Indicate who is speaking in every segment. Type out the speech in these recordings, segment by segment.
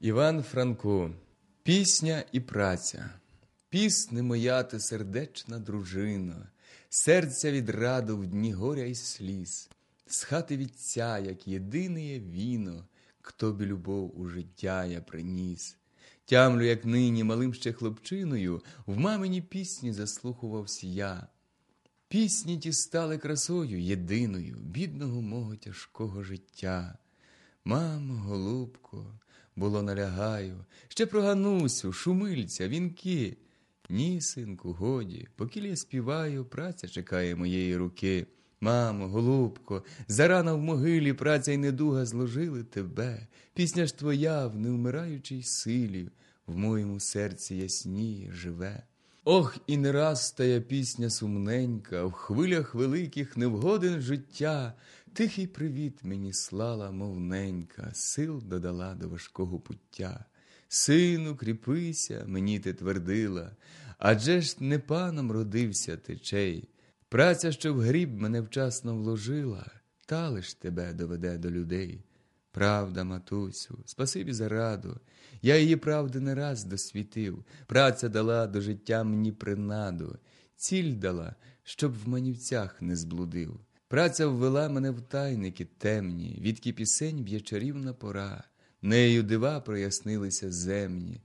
Speaker 1: Іван Франко, пісня і праця. Пісни моя ти сердечна дружина, серця від раду в дні горя й сліз, з хати вітця, як єдине віно, хто бі любов у життя я приніс. Тямлю, як нині малим ще хлопчиною, в мамині пісні заслухувався я. Пісні ті стали красою єдиною бідного мого тяжкого життя. Мамо, голубко, було налягаю, ще про Ганусю, шумильця, вінки. Ні, синку, годі, покіль я співаю, праця чекає моєї руки. Мамо, голубко, зарано в могилі праця й недуга зложили тебе. Пісня ж твоя в невмираючій силі, в моєму серці ясніє живе. Ох, і не раз тая пісня сумненька, в хвилях великих невгоден життя, тихий привіт мені слала, мовненька, сил додала до важкого пуття. Сину, кріпися, мені ти твердила, адже ж не паном родився течей. Праця, що в гріб мене вчасно вложила, та лиш тебе доведе до людей. Правда, матусю, спасибі за раду. Я її правди не раз досвітив. Праця дала до життя мені принаду, ціль дала, щоб в манівцях не зблудив. Праця ввела мене в тайники темні, відки пісень б'є чарівна пора, нею дива прояснилися земні,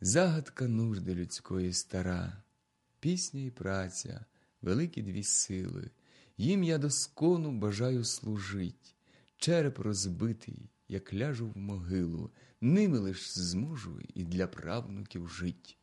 Speaker 1: загадка нужди людської стара, пісня і праця, великі дві сили, їм я доскону бажаю служить. Череп розбитий, як ляжу в могилу, ними лиш зможу і для правнуків жить.